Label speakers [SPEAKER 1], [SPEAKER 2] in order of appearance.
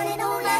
[SPEAKER 1] one and only.